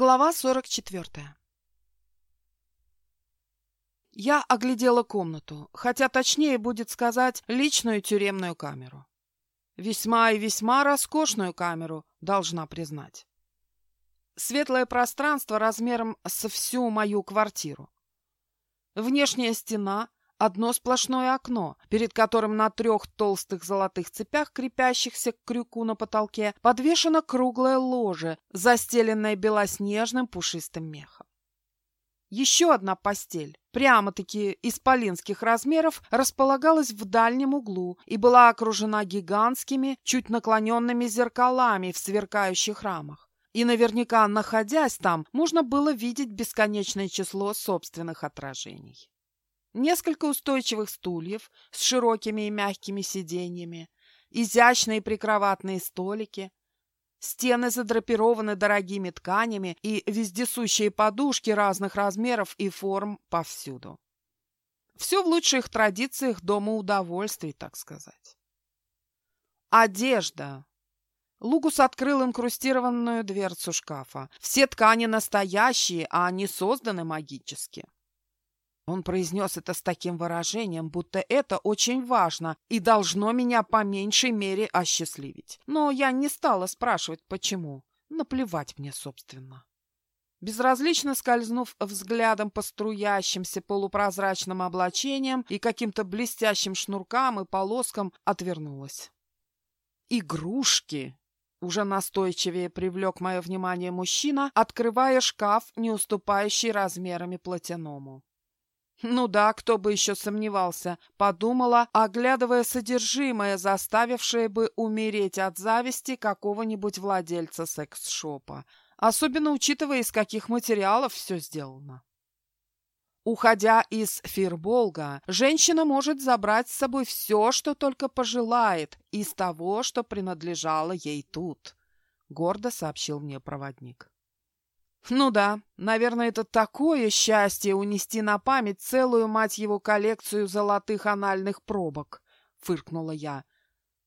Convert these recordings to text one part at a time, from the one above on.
Глава 44 Я оглядела комнату, хотя точнее будет сказать личную тюремную камеру. Весьма и весьма роскошную камеру, должна признать. Светлое пространство размером со всю мою квартиру. Внешняя стена, одно сплошное окно, перед которым на трех толстых золотых цепях, крепящихся к крюку на потолке, подвешено круглое ложе, застеленное белоснежным пушистым мехом. Еще одна постель, прямо-таки исполинских размеров, располагалась в дальнем углу и была окружена гигантскими, чуть наклоненными зеркалами в сверкающих рамах. И наверняка, находясь там, можно было видеть бесконечное число собственных отражений несколько устойчивых стульев с широкими и мягкими сиденьями, изящные прикроватные столики, стены задрапированы дорогими тканями и вездесущие подушки разных размеров и форм повсюду. Все в лучших традициях дома удовольствий, так сказать. Одежда. Лугус открыл инкрустированную дверцу шкафа. Все ткани настоящие, а не созданы магически. Он произнес это с таким выражением, будто это очень важно и должно меня по меньшей мере осчастливить. Но я не стала спрашивать, почему. Наплевать мне, собственно. Безразлично скользнув взглядом по струящимся полупрозрачным облачениям и каким-то блестящим шнуркам и полоскам, отвернулась. «Игрушки!» — уже настойчивее привлек мое внимание мужчина, открывая шкаф, не уступающий размерами платяному. Ну да, кто бы еще сомневался, подумала, оглядывая содержимое, заставившее бы умереть от зависти какого-нибудь владельца секс-шопа, особенно учитывая, из каких материалов все сделано. Уходя из Фирболга, женщина может забрать с собой все, что только пожелает, из того, что принадлежало ей тут, — гордо сообщил мне проводник. Ну да, наверное, это такое счастье унести на память целую, мать его, коллекцию золотых анальных пробок, фыркнула я.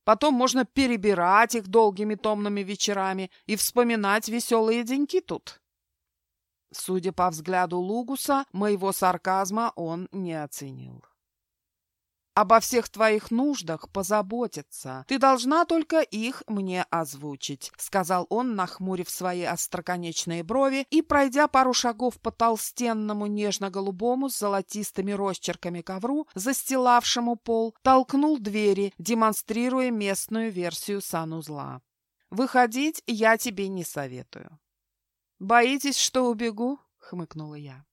Потом можно перебирать их долгими томными вечерами и вспоминать веселые деньки тут. Судя по взгляду Лугуса, моего сарказма он не оценил обо всех твоих нуждах позаботиться. Ты должна только их мне озвучить», — сказал он, нахмурив свои остроконечные брови и, пройдя пару шагов по толстенному нежно-голубому с золотистыми росчерками ковру, застилавшему пол, толкнул двери, демонстрируя местную версию санузла. «Выходить я тебе не советую». «Боитесь, что убегу?» — хмыкнула я.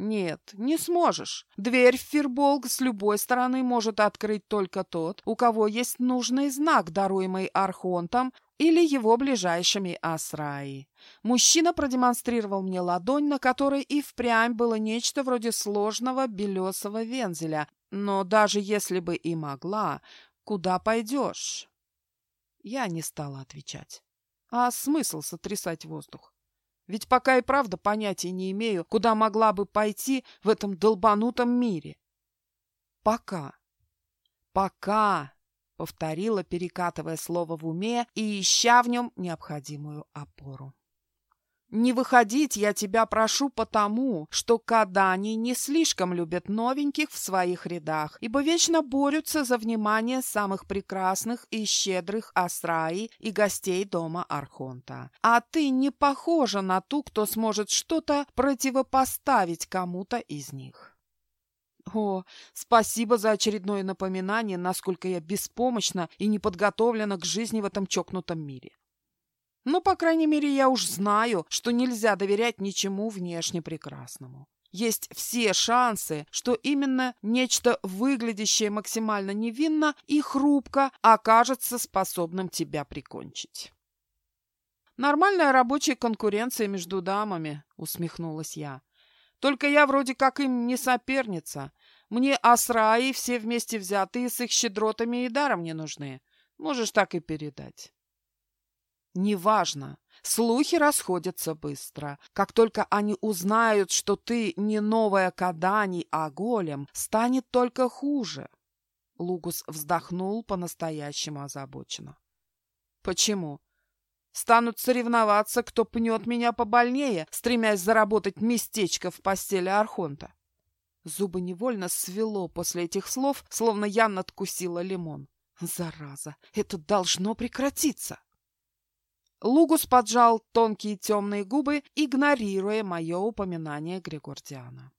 Нет, не сможешь. Дверь в Фирболг с любой стороны может открыть только тот, у кого есть нужный знак, даруемый Архонтом или его ближайшими Асраи. Мужчина продемонстрировал мне ладонь, на которой и впрямь было нечто вроде сложного белесого вензеля. Но даже если бы и могла, куда пойдешь? Я не стала отвечать. А смысл сотрясать воздух? Ведь пока и правда понятия не имею, куда могла бы пойти в этом долбанутом мире. Пока. Пока, повторила, перекатывая слово в уме и ища в нем необходимую опору. Не выходить я тебя прошу потому, что Кадани не слишком любят новеньких в своих рядах, ибо вечно борются за внимание самых прекрасных и щедрых Асраи и гостей дома Архонта. А ты не похожа на ту, кто сможет что-то противопоставить кому-то из них. О, спасибо за очередное напоминание, насколько я беспомощна и не подготовлена к жизни в этом чокнутом мире. Но, по крайней мере, я уж знаю, что нельзя доверять ничему внешне прекрасному. Есть все шансы, что именно нечто, выглядящее максимально невинно и хрупко, окажется способным тебя прикончить. «Нормальная рабочая конкуренция между дамами», — усмехнулась я. «Только я вроде как им не соперница. Мне Асраи все вместе взятые с их щедротами и даром не нужны. Можешь так и передать». Неважно. Слухи расходятся быстро. Как только они узнают, что ты не новая Кадани, а голем, станет только хуже. Лугус вздохнул по-настоящему озабоченно. Почему? станут соревноваться, кто пнет меня побольнее, стремясь заработать местечко в постели Архонта. Зубы невольно свело после этих слов, словно я надкусила лимон. Зараза, это должно прекратиться. Лугус поджал тонкие темные губы, игнорируя мое упоминание Григордиана.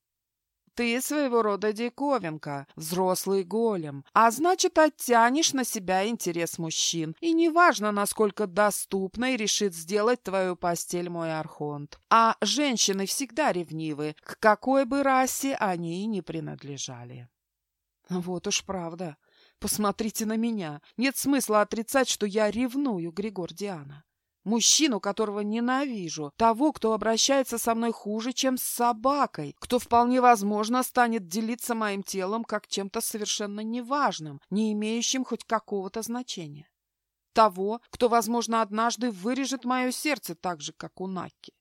Ты своего рода диковинка, взрослый голем, а значит, оттянешь на себя интерес мужчин. И неважно, насколько доступной решит сделать твою постель мой архонт. А женщины всегда ревнивы, к какой бы расе они и не принадлежали. Вот уж правда. Посмотрите на меня. Нет смысла отрицать, что я ревную Григордиана. Мужчину, которого ненавижу. Того, кто обращается со мной хуже, чем с собакой. Кто вполне возможно станет делиться моим телом как чем-то совершенно неважным, не имеющим хоть какого-то значения. Того, кто, возможно, однажды вырежет мое сердце так же, как у Наки.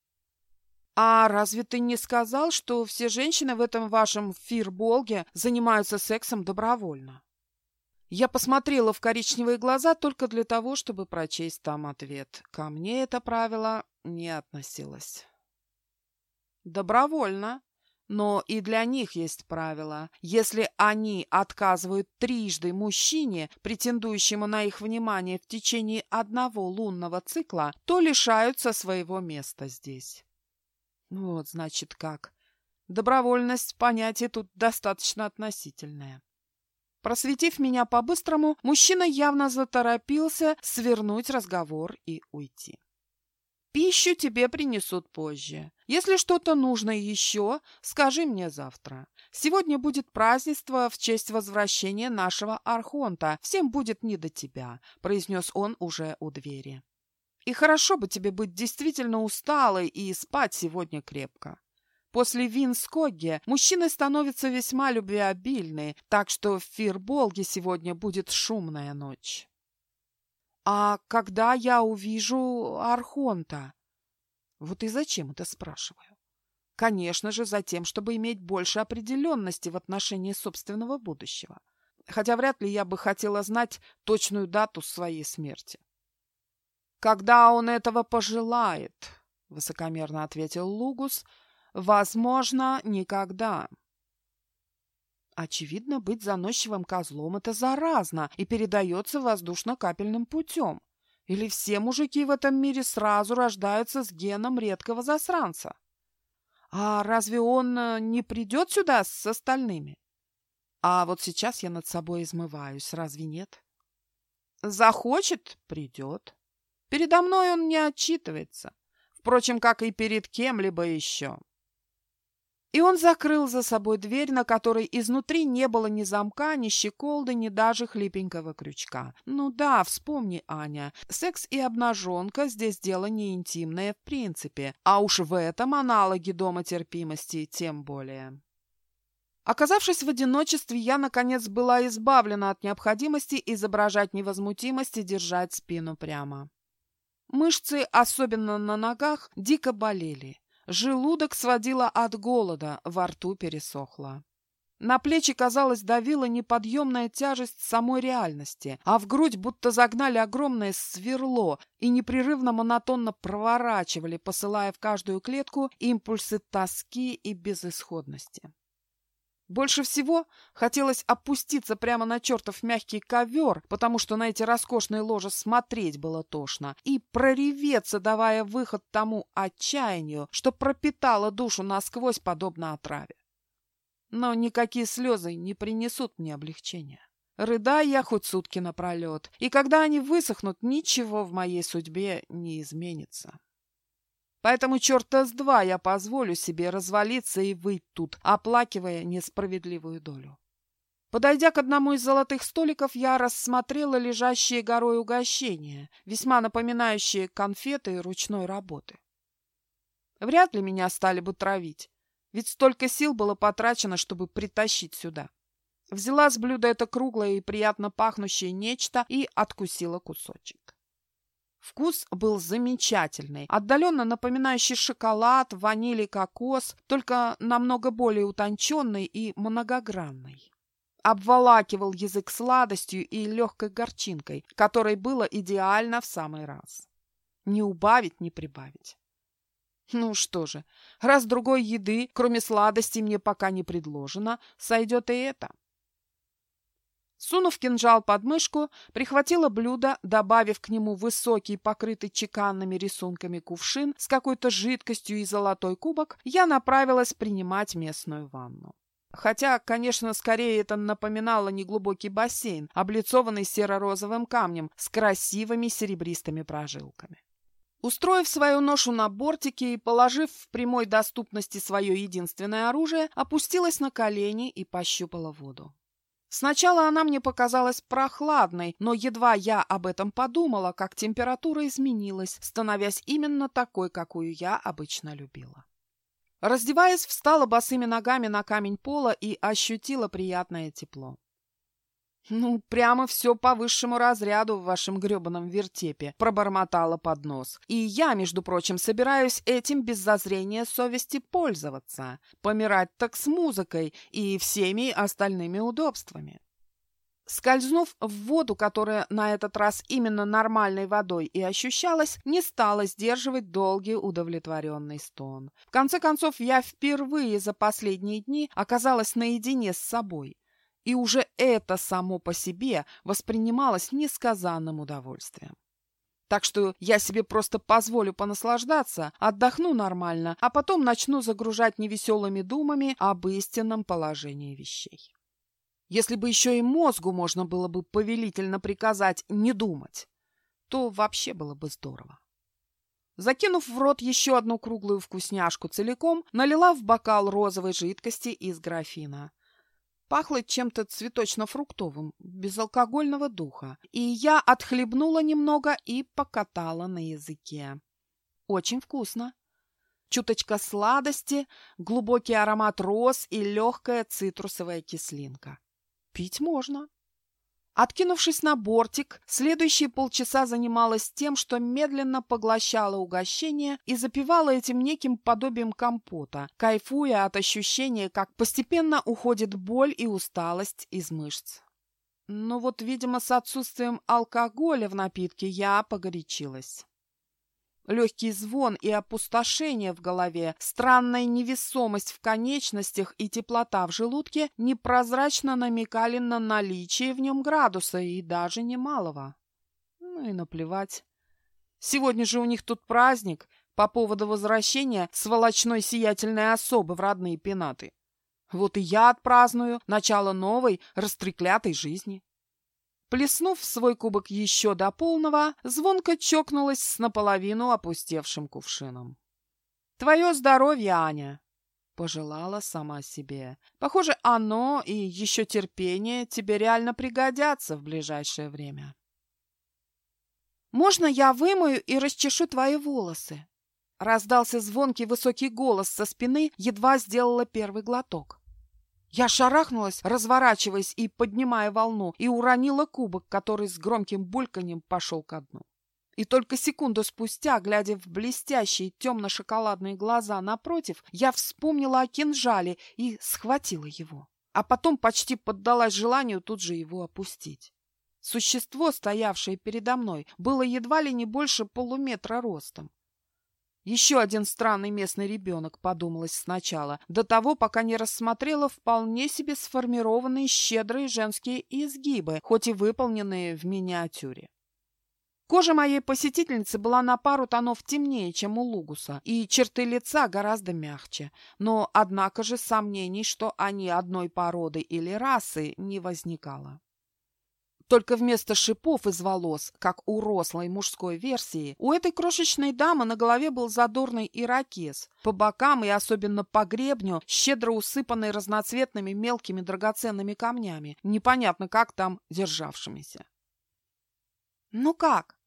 «А разве ты не сказал, что все женщины в этом вашем фирболге занимаются сексом добровольно?» Я посмотрела в коричневые глаза только для того, чтобы прочесть там ответ. Ко мне это правило не относилось. Добровольно. Но и для них есть правило. Если они отказывают трижды мужчине, претендующему на их внимание в течение одного лунного цикла, то лишаются своего места здесь. Вот, значит, как. Добровольность понятие тут достаточно относительное. Просветив меня по-быстрому, мужчина явно заторопился свернуть разговор и уйти. Пищу тебе принесут позже. Если что-то нужно еще, скажи мне завтра. Сегодня будет празднество в честь возвращения нашего Архонта. Всем будет не до тебя», — произнес он уже у двери. «И хорошо бы тебе быть действительно усталой и спать сегодня крепко. После Винскогги мужчины становятся весьма любвеобильны, так что в Фирболге сегодня будет шумная ночь. А когда я увижу Архонта? Вот и зачем это спрашиваю? Конечно же, за тем, чтобы иметь больше определенности в отношении собственного будущего. Хотя вряд ли я бы хотела знать точную дату своей смерти. «Когда он этого пожелает», — высокомерно ответил Лугус, — Возможно, никогда. Очевидно, быть заносчивым козлом – это заразно и передается воздушно-капельным путем. Или все мужики в этом мире сразу рождаются с геном редкого засранца? А разве он э, не придет сюда с остальными? А вот сейчас я над собой измываюсь, разве нет? Захочет – придет. Передо мной он не отчитывается. Впрочем, как и перед кем-либо еще. И он закрыл за собой дверь, на которой изнутри не было ни замка, ни щеколды, ни даже хлипенького крючка. Ну да, вспомни, Аня, секс и обнаженка здесь дело не интимное в принципе, а уж в этом аналоге дома терпимости тем более. Оказавшись в одиночестве, я, наконец, была избавлена от необходимости изображать невозмутимость и держать спину прямо. Мышцы, особенно на ногах, дико болели. Желудок сводило от голода, во рту пересохло. На плечи, казалось, давила неподъемная тяжесть самой реальности, а в грудь будто загнали огромное сверло и непрерывно монотонно проворачивали, посылая в каждую клетку импульсы тоски и безысходности. Больше всего хотелось опуститься прямо на чертов мягкий ковер, потому что на эти роскошные ложи смотреть было тошно, и прореветься, давая выход тому отчаянию, что пропитало душу насквозь подобно отраве. Но никакие слезы не принесут мне облегчения. Рыдай я хоть сутки напролет, и когда они высохнут, ничего в моей судьбе не изменится. Поэтому черта с два я позволю себе развалиться и выть тут, оплакивая несправедливую долю. Подойдя к одному из золотых столиков, я рассмотрела лежащие горой угощения, весьма напоминающие конфеты ручной работы. Вряд ли меня стали бы травить, ведь столько сил было потрачено, чтобы притащить сюда. Взяла с блюда это круглое и приятно пахнущее нечто и откусила кусочек. Вкус был замечательный, отдаленно напоминающий шоколад, ваниль и кокос, только намного более утонченный и многогранный. Обволакивал язык сладостью и легкой горчинкой, которой было идеально в самый раз. Ни убавить, ни прибавить. Ну что же, раз другой еды, кроме сладостей, мне пока не предложено, сойдет и это. Сунув кинжал под мышку, прихватила блюдо, добавив к нему высокий, покрытый чеканными рисунками кувшин с какой-то жидкостью и золотой кубок, я направилась принимать местную ванну. Хотя, конечно, скорее это напоминало неглубокий бассейн, облицованный серо-розовым камнем с красивыми серебристыми прожилками. Устроив свою ношу на бортике и положив в прямой доступности свое единственное оружие, опустилась на колени и пощупала воду. Сначала она мне показалась прохладной, но едва я об этом подумала, как температура изменилась, становясь именно такой, какую я обычно любила. Раздеваясь, встала босыми ногами на камень пола и ощутила приятное тепло. «Ну, прямо все по высшему разряду в вашем гребаном вертепе», — пробормотала под нос. «И я, между прочим, собираюсь этим без зазрения совести пользоваться. Помирать так с музыкой и всеми остальными удобствами». Скользнув в воду, которая на этот раз именно нормальной водой и ощущалась, не стала сдерживать долгий удовлетворенный стон. В конце концов, я впервые за последние дни оказалась наедине с собой и уже это само по себе воспринималось несказанным удовольствием. Так что я себе просто позволю понаслаждаться, отдохну нормально, а потом начну загружать невеселыми думами об истинном положении вещей. Если бы еще и мозгу можно было бы повелительно приказать не думать, то вообще было бы здорово. Закинув в рот еще одну круглую вкусняшку целиком, налила в бокал розовой жидкости из графина. Пахло чем-то цветочно-фруктовым, безалкогольного духа, и я отхлебнула немного и покатала на языке. Очень вкусно. Чуточка сладости, глубокий аромат роз и легкая цитрусовая кислинка. Пить можно. Откинувшись на бортик, следующие полчаса занималась тем, что медленно поглощала угощение и запивала этим неким подобием компота, кайфуя от ощущения, как постепенно уходит боль и усталость из мышц. Но вот, видимо, с отсутствием алкоголя в напитке я погорячилась. Легкий звон и опустошение в голове, странная невесомость в конечностях и теплота в желудке непрозрачно намекали на наличие в нем градуса и даже немалого. Ну и наплевать. Сегодня же у них тут праздник по поводу возвращения сволочной сиятельной особы в родные пенаты. Вот и я отпраздную начало новой, растреклятой жизни. Плеснув свой кубок еще до полного, звонко чокнулась с наполовину опустевшим кувшином. «Твое здоровье, Аня!» — пожелала сама себе. «Похоже, оно и еще терпение тебе реально пригодятся в ближайшее время». «Можно я вымою и расчешу твои волосы?» Раздался звонкий высокий голос со спины, едва сделала первый глоток. Я шарахнулась, разворачиваясь и поднимая волну, и уронила кубок, который с громким бульканьем пошел ко дну. И только секунду спустя, глядя в блестящие темно-шоколадные глаза напротив, я вспомнила о кинжале и схватила его. А потом почти поддалась желанию тут же его опустить. Существо, стоявшее передо мной, было едва ли не больше полуметра ростом. Еще один странный местный ребенок, подумалось сначала, до того, пока не рассмотрела вполне себе сформированные щедрые женские изгибы, хоть и выполненные в миниатюре. Кожа моей посетительницы была на пару тонов темнее, чем у Лугуса, и черты лица гораздо мягче. Но, однако же, сомнений, что они одной породы или расы, не возникало. Только вместо шипов из волос, как у рослой мужской версии, у этой крошечной дамы на голове был задорный ирокез, по бокам и особенно по гребню, щедро усыпанный разноцветными мелкими драгоценными камнями, непонятно как там державшимися. «Ну как?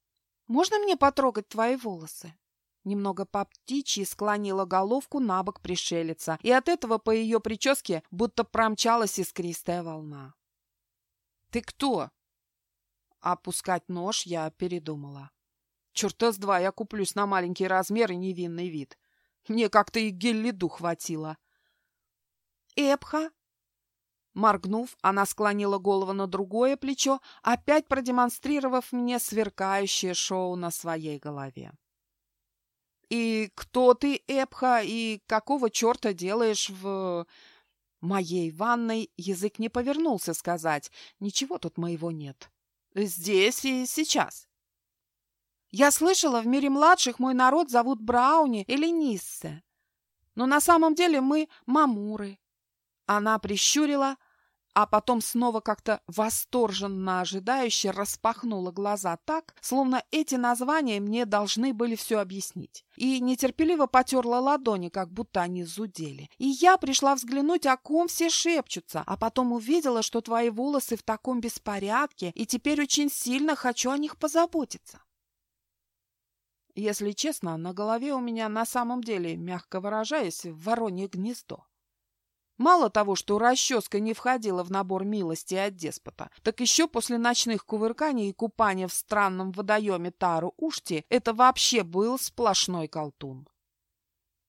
Можно мне потрогать твои волосы?» Немного по птичьи склонила головку на бок пришелица, и от этого по ее прическе будто промчалась искристая волна. «Ты кто?» Опускать нож я передумала. Черта с два я куплюсь на маленький размер и невинный вид. Мне как-то и гель-лиду хватило. Эпха. Моргнув, она склонила голову на другое плечо, опять продемонстрировав мне сверкающее шоу на своей голове. И кто ты, Эпха, и какого черта делаешь в... Моей ванной язык не повернулся сказать. Ничего тут моего нет. Здесь и сейчас. Я слышала, в мире младших мой народ зовут Брауни или Ниссе. Но на самом деле мы мамуры. Она прищурила, а потом снова как-то восторженно ожидающе распахнула глаза так, словно эти названия мне должны были все объяснить. И нетерпеливо потерла ладони, как будто они зудели. И я пришла взглянуть, о ком все шепчутся, а потом увидела, что твои волосы в таком беспорядке, и теперь очень сильно хочу о них позаботиться. Если честно, на голове у меня на самом деле, мягко выражаясь, воронье гнездо. Мало того, что расческа не входила в набор милости от деспота, так еще после ночных кувырканий и купания в странном водоеме Тару-Ушти это вообще был сплошной колтун.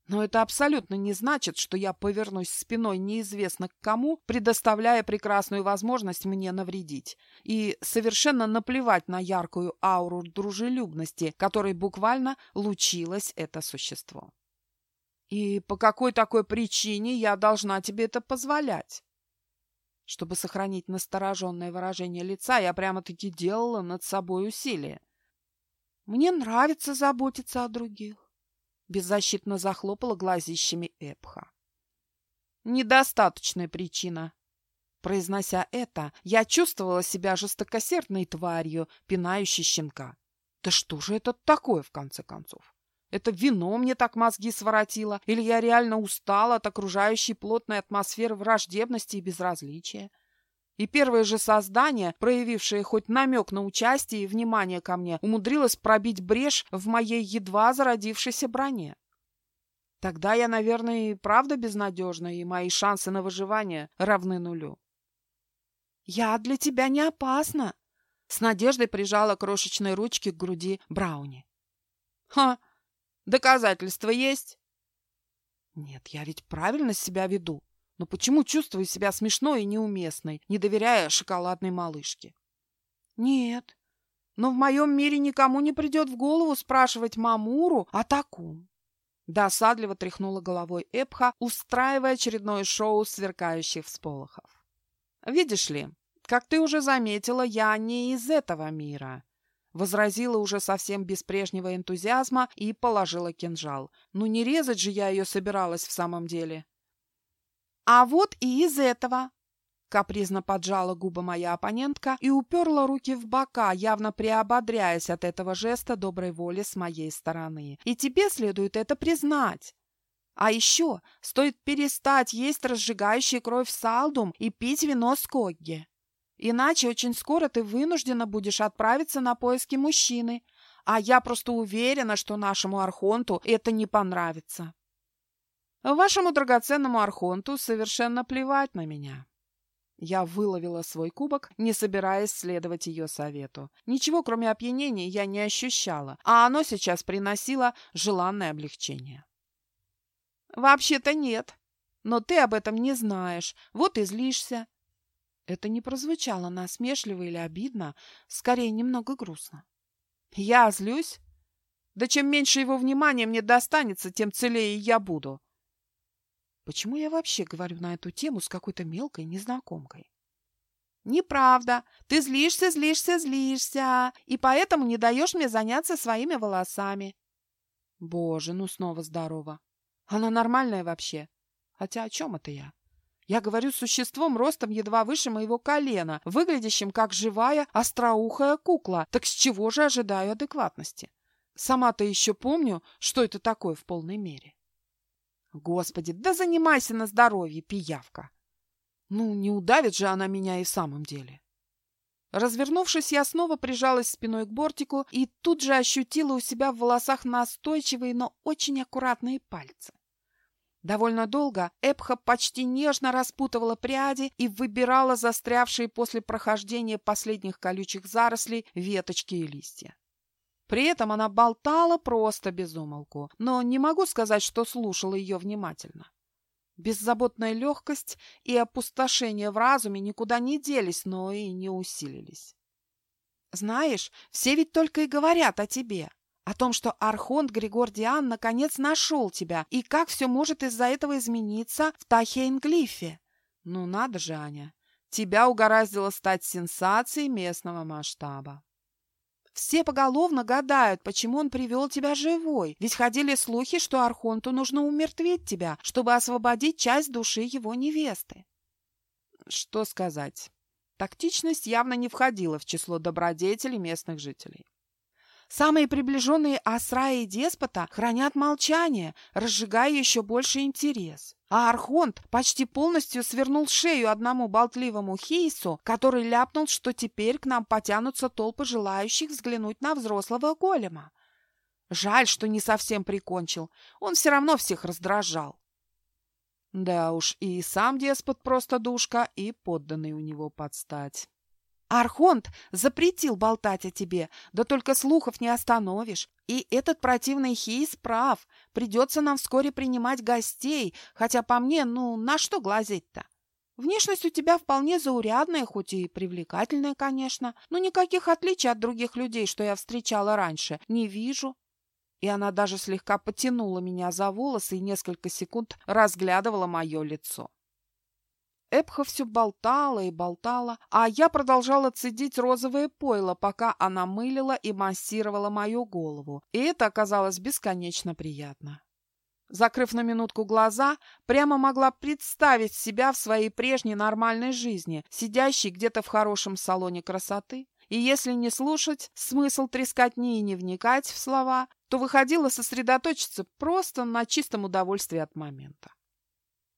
Но это абсолютно не значит, что я повернусь спиной неизвестно к кому, предоставляя прекрасную возможность мне навредить. И совершенно наплевать на яркую ауру дружелюбности, которой буквально лучилось это существо. И по какой такой причине я должна тебе это позволять? Чтобы сохранить настороженное выражение лица, я прямо-таки делала над собой усилие. Мне нравится заботиться о других. Беззащитно захлопала глазищами Эпха. Недостаточная причина. Произнося это, я чувствовала себя жестокосердной тварью, пинающей щенка. Да что же это такое, в конце концов? Это вино мне так мозги своротило? Или я реально устала от окружающей плотной атмосферы враждебности и безразличия? И первое же создание, проявившее хоть намек на участие и внимание ко мне, умудрилось пробить брешь в моей едва зародившейся броне. Тогда я, наверное, и правда безнадежна, и мои шансы на выживание равны нулю. «Я для тебя не опасна!» С надеждой прижала крошечной ручки к груди Брауни. «Ха! Доказательства есть? Нет, я ведь правильно себя веду. Но почему чувствую себя смешной и неуместной, не доверяя шоколадной малышке? Нет, но в моем мире никому не придет в голову спрашивать Мамуру о таком. Досадливо тряхнула головой Эпха, устраивая очередное шоу сверкающих всполохов. Видишь ли, как ты уже заметила, я не из этого мира. Возразила уже совсем без прежнего энтузиазма и положила кинжал. Ну не резать же я ее собиралась в самом деле. А вот и из этого. Капризно поджала губы моя оппонентка и уперла руки в бока, явно приободряясь от этого жеста доброй воли с моей стороны. И тебе следует это признать. А еще стоит перестать есть разжигающий кровь салдум и пить вино с когги. Иначе очень скоро ты вынуждена будешь отправиться на поиски мужчины, а я просто уверена, что нашему Архонту это не понравится. Вашему драгоценному Архонту совершенно плевать на меня. Я выловила свой кубок, не собираясь следовать ее совету. Ничего, кроме опьянения, я не ощущала, а оно сейчас приносило желанное облегчение. «Вообще-то нет. Но ты об этом не знаешь. Вот и злишься. Это не прозвучало насмешливо или обидно, скорее немного грустно. «Я злюсь? Да чем меньше его внимания мне достанется, тем целее я буду». Почему я вообще говорю на эту тему с какой-то мелкой незнакомкой? «Неправда. Ты злишься, злишься, злишься, и поэтому не даешь мне заняться своими волосами». «Боже, ну снова здорово. Она нормальная вообще. Хотя о чем это я?» Я говорю с существом ростом едва выше моего колена, выглядящим как живая остроухая кукла. Так с чего же ожидаю адекватности? Сама-то еще помню, что это такое в полной мере. Господи, да занимайся на здоровье, пиявка. Ну, не удавит же она меня и в самом деле. Развернувшись, я снова прижалась спиной к бортику и тут же ощутила у себя в волосах настойчивые, но очень аккуратные пальцы. Довольно долго Эпха почти нежно распутывала пряди и выбирала застрявшие после прохождения последних колючих зарослей веточки и листья. При этом она болтала просто без умолку, но не могу сказать, что слушала ее внимательно. Беззаботная легкость и опустошение в разуме никуда не делись, но и не усилились. «Знаешь, все ведь только и говорят о тебе, О том, что Архонт Григордиан наконец нашел тебя, и как все может из-за этого измениться в Тахейнглифе. Ну надо же, Аня, тебя угораздило стать сенсацией местного масштаба. Все поголовно гадают, почему он привел тебя живой, ведь ходили слухи, что Архонту нужно умертвить тебя, чтобы освободить часть души его невесты. Что сказать? Тактичность явно не входила в число добродетелей местных жителей. Самые приближенные Асра и Деспота хранят молчание, разжигая еще больше интерес. А Архонт почти полностью свернул шею одному болтливому Хейсу, который ляпнул, что теперь к нам потянутся толпы желающих взглянуть на взрослого голема. Жаль, что не совсем прикончил. Он все равно всех раздражал. Да уж, и сам деспот просто душка, и подданный у него подстать. Архонт запретил болтать о тебе, да только слухов не остановишь. И этот противный Хейс прав. Придется нам вскоре принимать гостей, хотя по мне, ну, на что глазеть-то? Внешность у тебя вполне заурядная, хоть и привлекательная, конечно, но никаких отличий от других людей, что я встречала раньше, не вижу. И она даже слегка потянула меня за волосы и несколько секунд разглядывала мое лицо. Эпха все болтала и болтала, а я продолжала цедить розовое пойло, пока она мылила и массировала мою голову, и это оказалось бесконечно приятно. Закрыв на минутку глаза, прямо могла представить себя в своей прежней нормальной жизни, сидящей где-то в хорошем салоне красоты. И если не слушать смысл трескотни и не вникать в слова, то выходила сосредоточиться просто на чистом удовольствии от момента.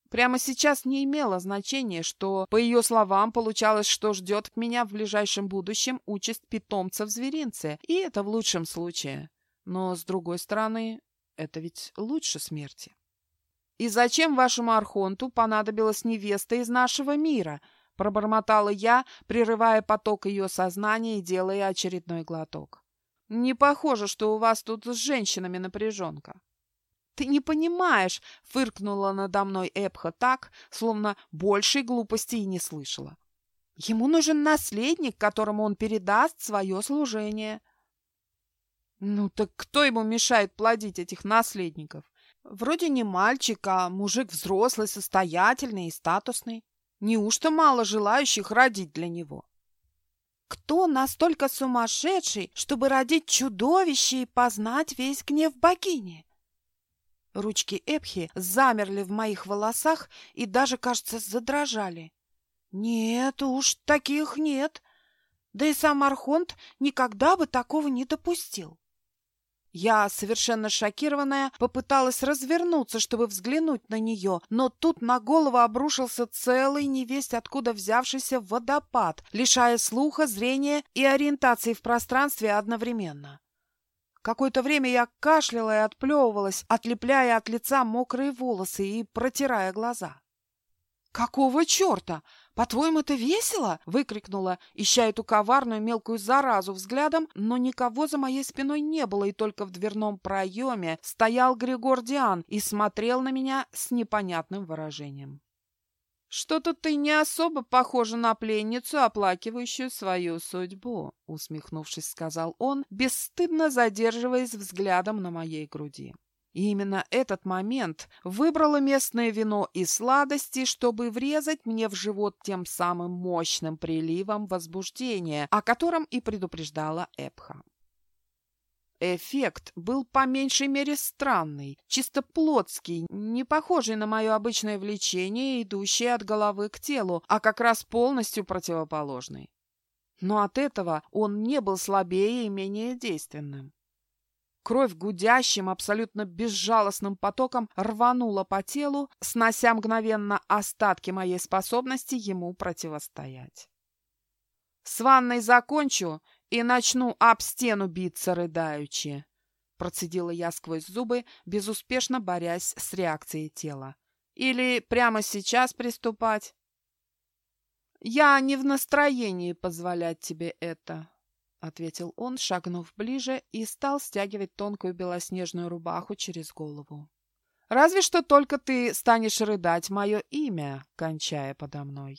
Прямо сейчас не имело значения, что, по ее словам, получалось, что ждет меня в ближайшем будущем участь питомца в зверинце, и это в лучшем случае. Но, с другой стороны, это ведь лучше смерти. «И зачем вашему Архонту понадобилась невеста из нашего мира?» — пробормотала я, прерывая поток ее сознания и делая очередной глоток. «Не похоже, что у вас тут с женщинами напряженка». «Ты не понимаешь!» — фыркнула надо мной Эпха так, словно большей глупости и не слышала. «Ему нужен наследник, которому он передаст свое служение». «Ну так кто ему мешает плодить этих наследников? Вроде не мальчик, а мужик взрослый, состоятельный и статусный. Неужто мало желающих родить для него?» Кто настолько сумасшедший, чтобы родить чудовище и познать весь гнев богини? Ручки Эпхи замерли в моих волосах и даже, кажется, задрожали. Нет уж, таких нет. Да и сам Архонт никогда бы такого не допустил. Я, совершенно шокированная, попыталась развернуться, чтобы взглянуть на нее, но тут на голову обрушился целый невесть откуда взявшийся водопад, лишая слуха, зрения и ориентации в пространстве одновременно. Какое-то время я кашляла и отплевывалась, отлепляя от лица мокрые волосы и протирая глаза. «Какого черта? По-твоему, это весело?» — выкрикнула, ища эту коварную мелкую заразу взглядом, но никого за моей спиной не было, и только в дверном проеме стоял Григор Диан и смотрел на меня с непонятным выражением. «Что-то ты не особо похожа на пленницу, оплакивающую свою судьбу», — усмехнувшись, сказал он, бесстыдно задерживаясь взглядом на моей груди. И именно этот момент выбрало местное вино и сладости, чтобы врезать мне в живот тем самым мощным приливом возбуждения, о котором и предупреждала Эпха. Эффект был по меньшей мере странный, чисто плотский, не похожий на мое обычное влечение, идущее от головы к телу, а как раз полностью противоположный. Но от этого он не был слабее и менее действенным. Кровь гудящим, абсолютно безжалостным потоком рванула по телу, снося мгновенно остатки моей способности ему противостоять. «С ванной закончу и начну об стену биться рыдаючи. Процедила я сквозь зубы, безуспешно борясь с реакцией тела. Или прямо сейчас приступать? Я не в настроении позволять тебе это, ответил он, шагнув ближе и стал стягивать тонкую белоснежную рубаху через голову. Разве что только ты станешь рыдать мое имя, кончая подо мной.